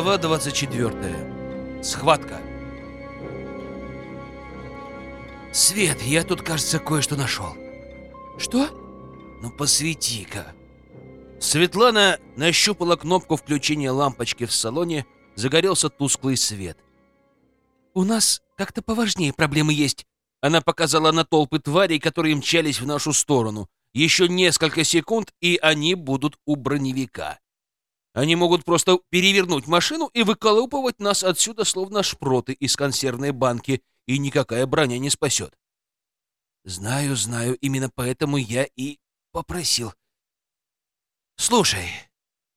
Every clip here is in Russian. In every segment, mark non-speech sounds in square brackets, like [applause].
Глава 24. Схватка. Свет, я тут, кажется, кое-что нашел. Что? Ну, посвети-ка. Светлана нащупала кнопку включения лампочки в салоне, загорелся тусклый свет. У нас как-то поважнее проблемы есть. Она показала на толпы тварей, которые мчались в нашу сторону. Еще несколько секунд, и они будут у броневика. Они могут просто перевернуть машину и выколупывать нас отсюда, словно шпроты из консервной банки, и никакая броня не спасет. Знаю, знаю, именно поэтому я и попросил. Слушай,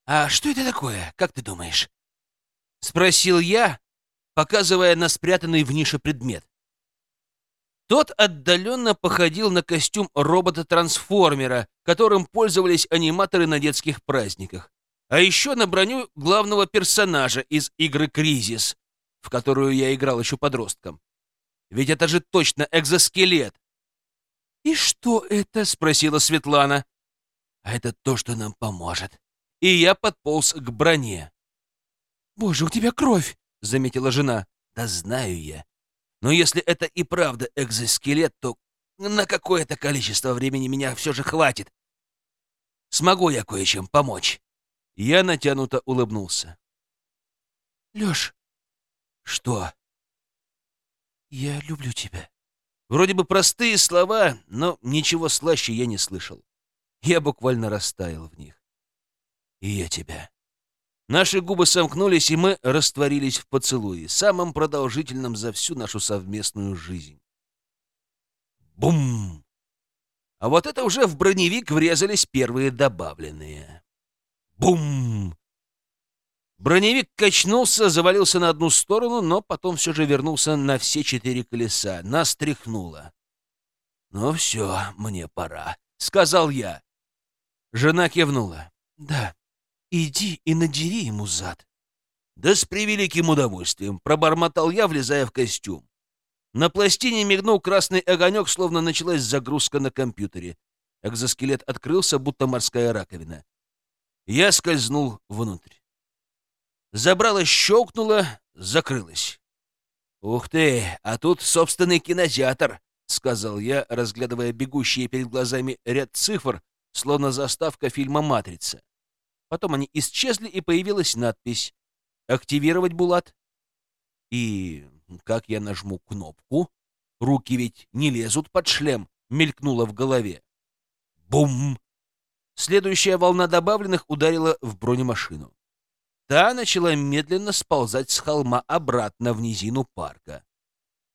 а что это такое, как ты думаешь? Спросил я, показывая на спрятанный в нише предмет. Тот отдаленно походил на костюм робота-трансформера, которым пользовались аниматоры на детских праздниках а еще на броню главного персонажа из игры «Кризис», в которую я играл еще подростком. Ведь это же точно экзоскелет. «И что это?» — спросила Светлана. «А это то, что нам поможет». И я подполз к броне. «Боже, у тебя кровь!» — заметила жена. «Да знаю я. Но если это и правда экзоскелет, то на какое-то количество времени меня все же хватит. Смогу я кое-чем помочь». Я натянуто улыбнулся. Лёш. Что? Я люблю тебя. Вроде бы простые слова, но ничего слаще я не слышал. Я буквально растаял в них. И я тебя. Наши губы сомкнулись, и мы растворились в поцелуе, самым продолжительным за всю нашу совместную жизнь. Бум! А вот это уже в броневик врезались первые добавленные. Бум! Броневик качнулся, завалился на одну сторону, но потом все же вернулся на все четыре колеса. Нас тряхнуло. «Ну все, мне пора», — сказал я. Жена кивнула. «Да, иди и надери ему зад». «Да с превеликим удовольствием», — пробормотал я, влезая в костюм. На пластине мигнул красный огонек, словно началась загрузка на компьютере. Экзоскелет открылся, будто морская раковина. Я скользнул внутрь. Забрало щелкнуло, закрылось. «Ух ты, а тут собственный кинотеатр», — сказал я, разглядывая бегущие перед глазами ряд цифр, словно заставка фильма «Матрица». Потом они исчезли, и появилась надпись «Активировать Булат». И как я нажму кнопку, руки ведь не лезут под шлем, мелькнуло в голове. Бум! Следующая волна добавленных ударила в бронемашину. Та начала медленно сползать с холма обратно в низину парка.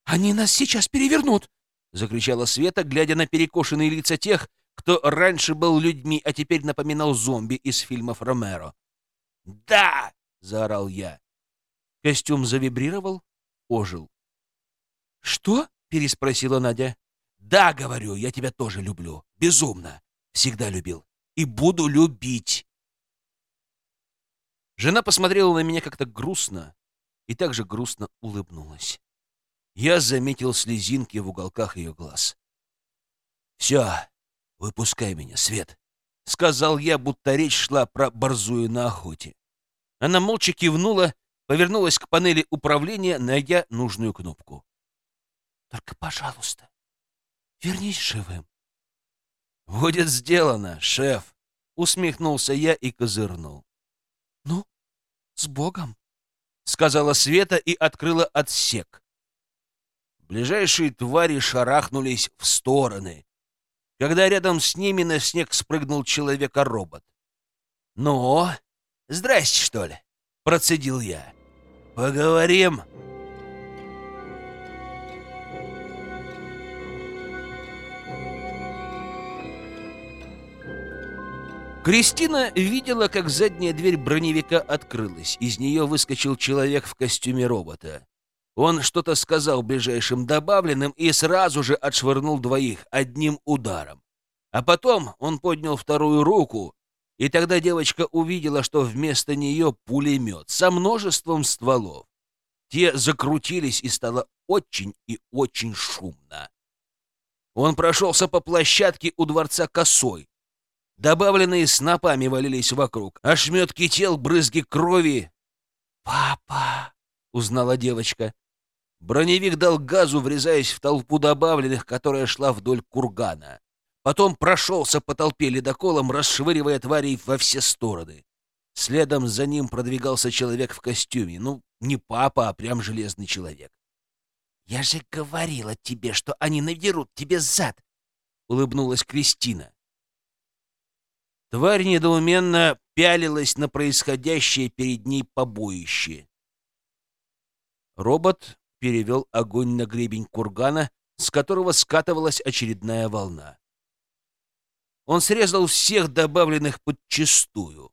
«Они нас сейчас перевернут!» — закричала Света, глядя на перекошенные лица тех, кто раньше был людьми, а теперь напоминал зомби из фильмов Ромеро. «Да!» — заорал я. Костюм завибрировал, ожил. «Что?» — переспросила Надя. «Да, говорю, я тебя тоже люблю. Безумно. Всегда любил и буду любить. Жена посмотрела на меня как-то грустно и также грустно улыбнулась. Я заметил слезинки в уголках ее глаз. «Все, выпускай меня, Свет», — сказал я, будто речь шла про борзую на охоте. Она молча кивнула, повернулась к панели управления, найдя нужную кнопку. «Только, пожалуйста, вернись живым», «Будет сделано, шеф!» — усмехнулся я и козырнул. «Ну, с Богом!» — сказала Света и открыла отсек. Ближайшие твари шарахнулись в стороны, когда рядом с ними на снег спрыгнул человека-робот. «Ну, здрасте, что ли?» — процедил я. «Поговорим?» Кристина видела, как задняя дверь броневика открылась. Из нее выскочил человек в костюме робота. Он что-то сказал ближайшим добавленным и сразу же отшвырнул двоих одним ударом. А потом он поднял вторую руку, и тогда девочка увидела, что вместо нее пулемет со множеством стволов. Те закрутились, и стало очень и очень шумно. Он прошелся по площадке у дворца косой, Добавленные снопами валились вокруг. Ошметки тел, брызги крови. «Папа!» — узнала девочка. Броневик дал газу, врезаясь в толпу добавленных, которая шла вдоль кургана. Потом прошелся по толпе ледоколом, расшвыривая тварей во все стороны. Следом за ним продвигался человек в костюме. Ну, не папа, а прям железный человек. «Я же говорила тебе, что они надерут тебе зад!» — улыбнулась Кристина. Тварь недоуменно пялилась на происходящее перед ней побоище. Робот перевел огонь на гребень кургана, с которого скатывалась очередная волна. Он срезал всех добавленных подчистую.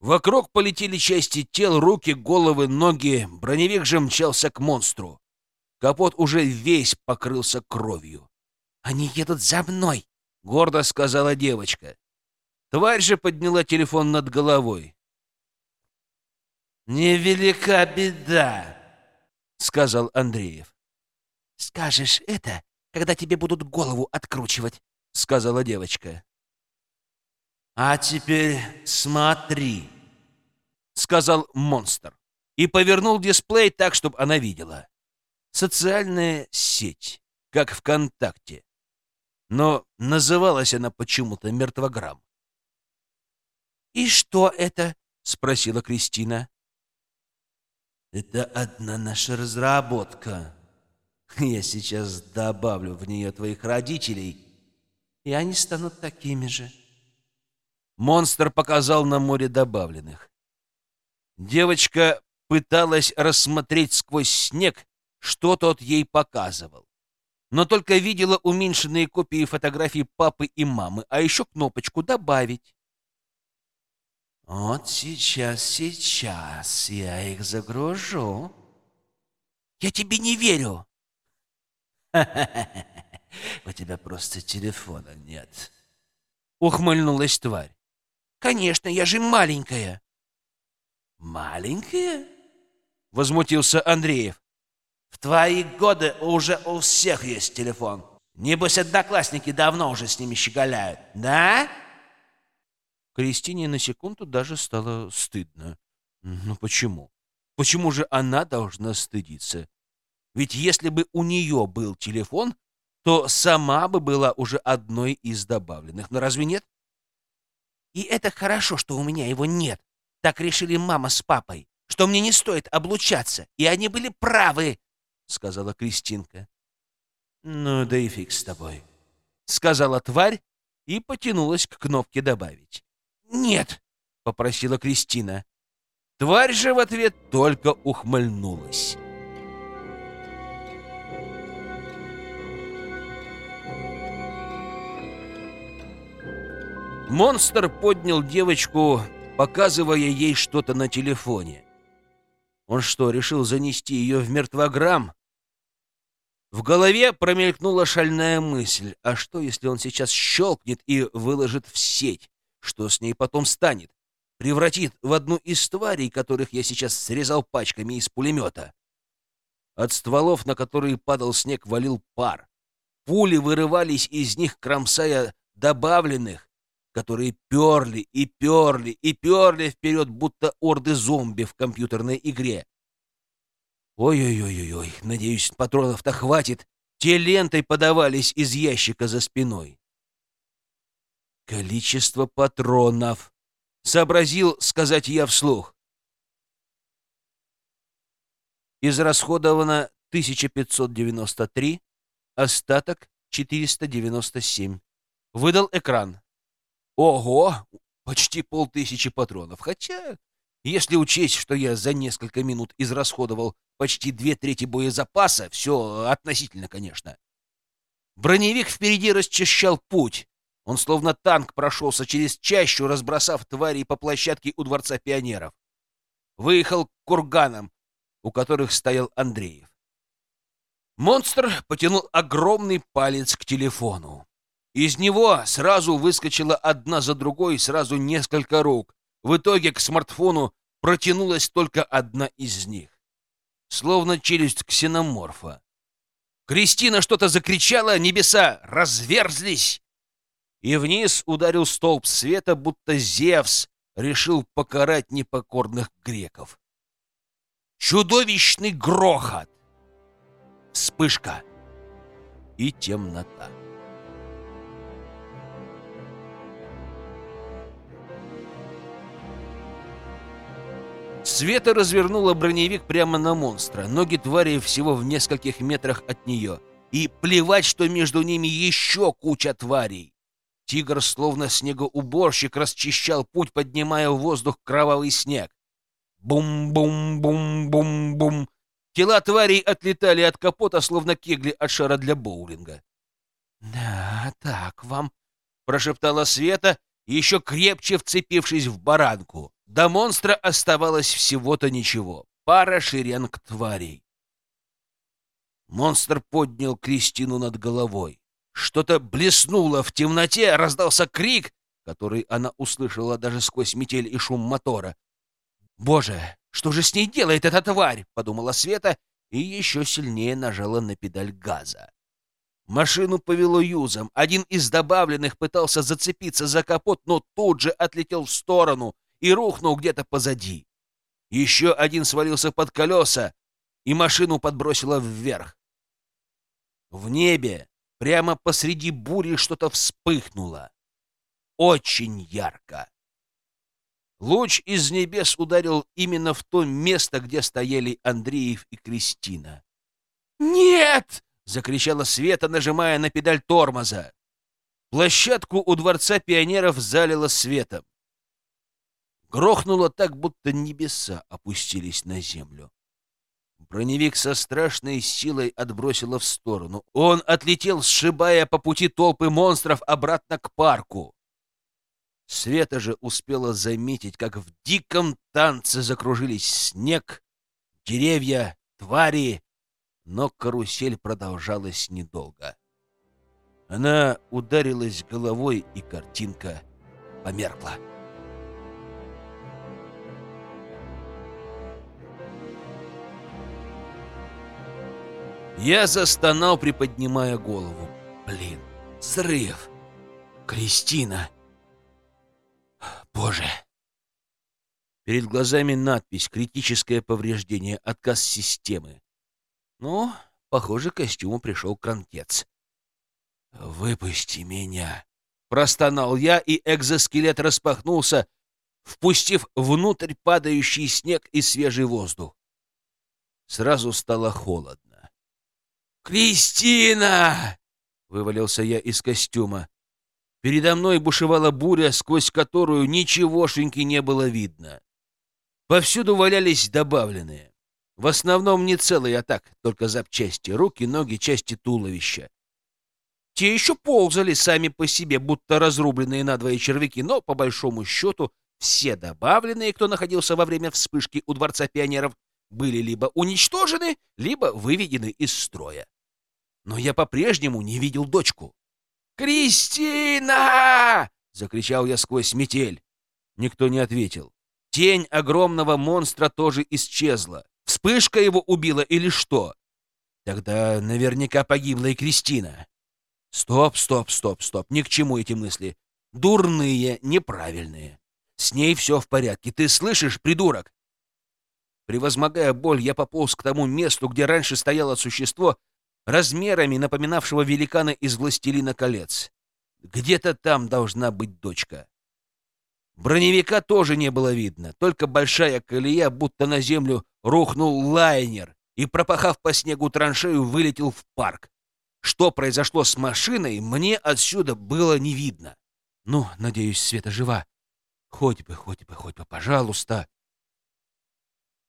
Вокруг полетели части тел, руки, головы, ноги. Броневик же мчался к монстру. Капот уже весь покрылся кровью. «Они едут за мной!» — гордо сказала девочка. Тварь же подняла телефон над головой. «Невелика беда», — сказал Андреев. «Скажешь это, когда тебе будут голову откручивать», — сказала девочка. «А теперь смотри», — сказал монстр и повернул дисплей так, чтобы она видела. Социальная сеть, как ВКонтакте. Но называлась она почему-то «Мертвограмм». «И что это?» — спросила Кристина. «Это одна наша разработка. Я сейчас добавлю в нее твоих родителей, и они станут такими же». Монстр показал на море добавленных. Девочка пыталась рассмотреть сквозь снег, что тот ей показывал. Но только видела уменьшенные копии фотографий папы и мамы, а еще кнопочку «Добавить». Вот сейчас, сейчас я их загружу. Я тебе не верю. [laughs] У тебя просто телефона нет. Ухмыльнулась тварь. Конечно, я же маленькая. Маленькая? Возмутился Андреев. В твои годы уже у всех есть телефон. Небось, одноклассники давно уже с ними щеголяют, да? Кристине на секунду даже стало стыдно. Ну почему? Почему же она должна стыдиться? Ведь если бы у нее был телефон, то сама бы была уже одной из добавленных. Но разве нет? И это хорошо, что у меня его нет. Так решили мама с папой, что мне не стоит облучаться, и они были правы, — сказала Кристинка. — Ну да и фиг с тобой, — сказала тварь и потянулась к кнопке «Добавить». «Нет!» — попросила Кристина. Тварь же в ответ только ухмыльнулась. Монстр поднял девочку, показывая ей что-то на телефоне. Он что, решил занести ее в мертвограмм? В голове промелькнула шальная мысль. А что, если он сейчас щелкнет и выложит в сеть? Что с ней потом станет? Превратит в одну из тварей, которых я сейчас срезал пачками из пулемета. От стволов, на которые падал снег, валил пар. Пули вырывались из них, кромсая добавленных, которые перли и перли и перли вперед, будто орды зомби в компьютерной игре. Ой-ой-ой-ой, надеюсь, патронов-то хватит. Те лентой подавались из ящика за спиной. Количество патронов. Сообразил сказать я вслух. Израсходовано 1593, остаток 497. Выдал экран. Ого, почти полтысячи патронов. Хотя, если учесть, что я за несколько минут израсходовал почти две трети боезапаса, все относительно, конечно. Броневик впереди расчищал путь. Он словно танк прошелся через чащу, разбросав тварей по площадке у Дворца пионеров. Выехал к курганам, у которых стоял Андреев. Монстр потянул огромный палец к телефону. Из него сразу выскочила одна за другой сразу несколько рук. В итоге к смартфону протянулась только одна из них. Словно челюсть ксеноморфа. Кристина что-то закричала, небеса разверзлись, и вниз ударил столб света, будто Зевс решил покарать непокорных греков. чудовищный грохот, вспышка и темнота. Света развернула броневик прямо на монстра, ноги твари всего в нескольких метрах от нее. И плевать, что между ними еще куча тварей. Тигр, словно снегоуборщик, расчищал путь, поднимая в воздух кровавый снег. Бум-бум-бум-бум-бум. Тела тварей отлетали от капота, словно кегли от шара для боулинга. «Да, так вам», — прошептала Света, еще крепче вцепившись в баранку. До монстра оставалось всего-то ничего. Пара шеренг тварей. Монстр поднял Кристину над головой. Что-то блеснуло в темноте, раздался крик, который она услышала даже сквозь метель и шум мотора. «Боже, что же с ней делает эта тварь?» — подумала Света и еще сильнее нажала на педаль газа. Машину повело юзом. Один из добавленных пытался зацепиться за капот, но тут же отлетел в сторону — и рухнул где-то позади. Еще один свалился под колеса, и машину подбросило вверх. В небе, прямо посреди бури, что-то вспыхнуло. Очень ярко. Луч из небес ударил именно в то место, где стояли Андреев и Кристина. «Нет!» — закричала Света, нажимая на педаль тормоза. Площадку у Дворца пионеров залило светом. Грохнуло так, будто небеса опустились на землю. Броневик со страшной силой отбросило в сторону. Он отлетел, сшибая по пути толпы монстров обратно к парку. Света же успела заметить, как в диком танце закружились снег, деревья, твари, но карусель продолжалась недолго. Она ударилась головой, и картинка померкла. Я застонал, приподнимая голову. Блин, взрыв! Кристина! Боже! Перед глазами надпись «Критическое повреждение. Отказ системы». Ну, похоже, костюму пришел конец. «Выпусти меня!» Простонал я, и экзоскелет распахнулся, впустив внутрь падающий снег и свежий воздух. Сразу стало холодно. «Кристина!» — вывалился я из костюма. Передо мной бушевала буря, сквозь которую ничегошеньки не было видно. Повсюду валялись добавленные. В основном не целые, а так, только запчасти, руки, ноги, части туловища. Те еще ползали сами по себе, будто разрубленные надвое червяки, но, по большому счету, все добавленные, кто находился во время вспышки у Дворца пионеров, были либо уничтожены, либо выведены из строя но я по-прежнему не видел дочку. «Кристина!» — закричал я сквозь метель. Никто не ответил. Тень огромного монстра тоже исчезла. Вспышка его убила или что? Тогда наверняка погибла и Кристина. Стоп, стоп, стоп, стоп. Ни к чему эти мысли. Дурные, неправильные. С ней все в порядке. Ты слышишь, придурок? Превозмогая боль, я пополз к тому месту, где раньше стояло существо, размерами напоминавшего великана из «Властелина колец». Где-то там должна быть дочка. Броневика тоже не было видно, только большая колея, будто на землю рухнул лайнер и, пропахав по снегу траншею, вылетел в парк. Что произошло с машиной, мне отсюда было не видно. Ну, надеюсь, Света жива. Хоть бы, хоть бы, хоть бы, пожалуйста.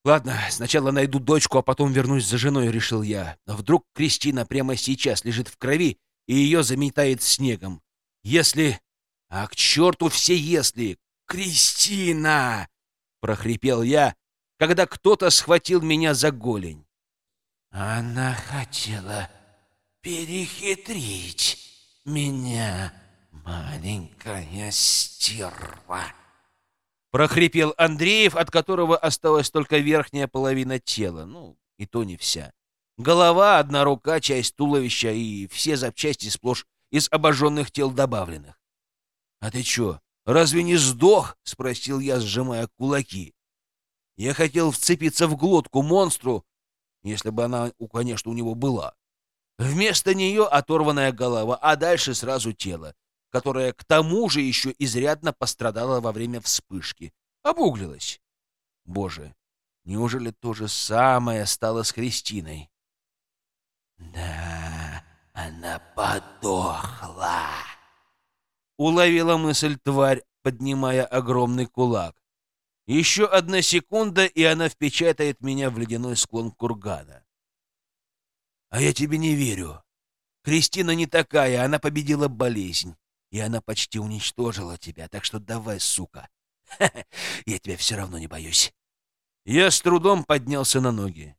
Ладно, сначала найду дочку, а потом вернусь за женой, решил я. Но вдруг Кристина прямо сейчас лежит в крови, и ее заметает снегом. Если... А к черту все если! Кристина! прохрипел я, когда кто-то схватил меня за голень. Она хотела перехитрить меня, маленькая стерва прохрипел Андреев, от которого осталась только верхняя половина тела. Ну, и то не вся. Голова, одна рука, часть туловища и все запчасти сплошь из обожженных тел добавленных. — А ты чё, разве не сдох? — спросил я, сжимая кулаки. Я хотел вцепиться в глотку монстру, если бы она, конечно, у него была. Вместо нее оторванная голова, а дальше сразу тело, которое к тому же еще изрядно пострадало во время вспышки. Обуглилось. Боже, неужели то же самое стало с Христиной? Да, она подохла. Уловила мысль тварь, поднимая огромный кулак. Еще одна секунда, и она впечатает меня в ледяной склон кургана. А я тебе не верю. Кристина не такая, она победила болезнь. И она почти уничтожила тебя, так что давай, сука. [laughs] Я тебя все равно не боюсь. Я с трудом поднялся на ноги.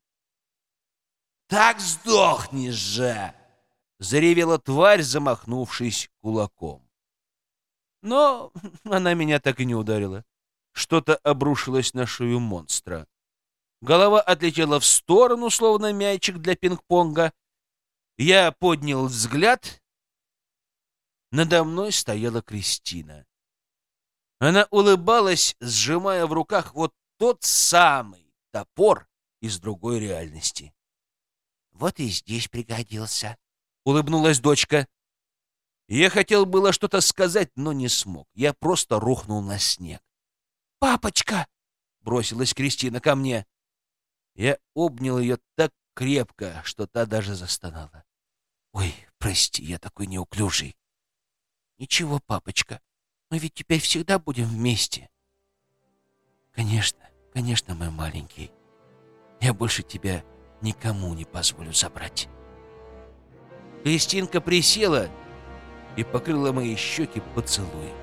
«Так сдохнешь же!» — заревела тварь, замахнувшись кулаком. Но [laughs] она меня так и не ударила. Что-то обрушилось на шею монстра. Голова отлетела в сторону, словно мячик для пинг-понга. Я поднял взгляд. Надо мной стояла Кристина. Она улыбалась, сжимая в руках вот тот самый топор из другой реальности. «Вот и здесь пригодился», — улыбнулась дочка. Я хотел было что-то сказать, но не смог. Я просто рухнул на снег. «Папочка!» — бросилась Кристина ко мне. Я обнял ее так крепко, что та даже застонала. «Ой, прости, я такой неуклюжий». «Ничего, папочка, мы ведь теперь всегда будем вместе». «Конечно, конечно, мой маленький. Я больше тебя никому не позволю забрать». Кристинка присела и покрыла мои щеки поцелуем.